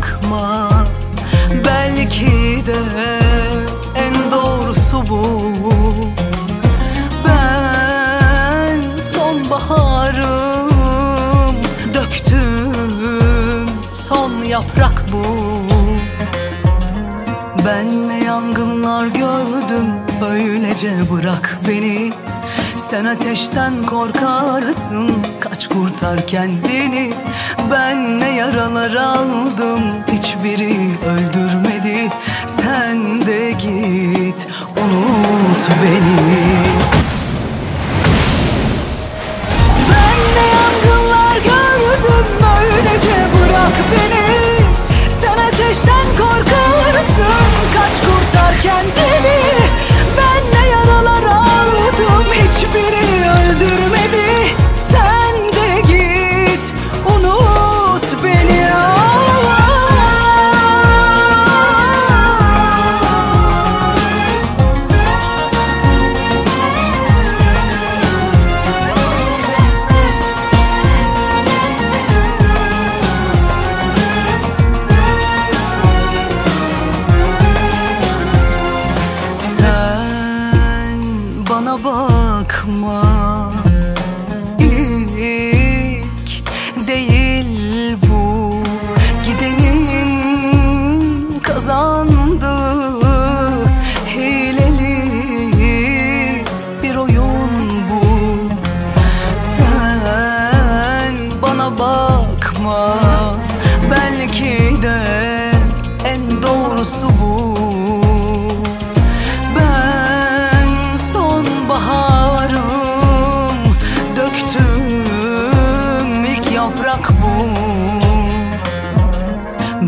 bana bakma Belki de en doğrusu bu. Ben sonbaharım Döktüm son yaprak bu. Ben ne yangınlar gördüm Öylece bırak beni. Sen ateşten korkarsın Kaç kurtar kendini. Ben ne yaralar aldım Hiçbiri öldürmedi. Sen de git Unut beni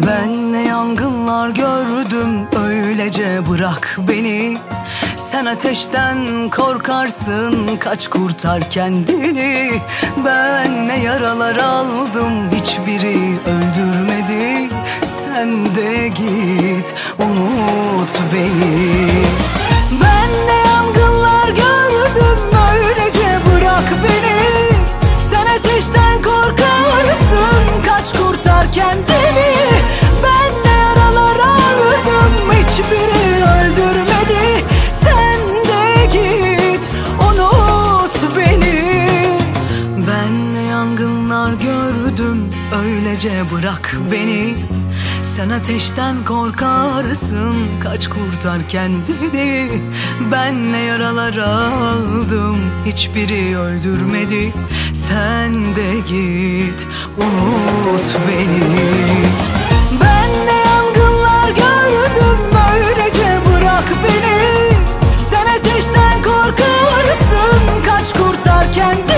ben ne yangınlar gördüm öylece bırak beni. Sen ateşten korkarsın kaç kurtar kendini. Ben ne yaralar aldım hiçbiri öldürmedi. Sen de git öylece bırak beni. Sen ateşten korkarsın. Kaç kurtar kendini. Ben ne yaralar aldım. Hiçbiri öldürmedi. Sen de git Unut beni. Ben ne yangınlar gördüm. Böylece bırak beni. Sen ateşten korkarsın. Kaç kurtar kendini.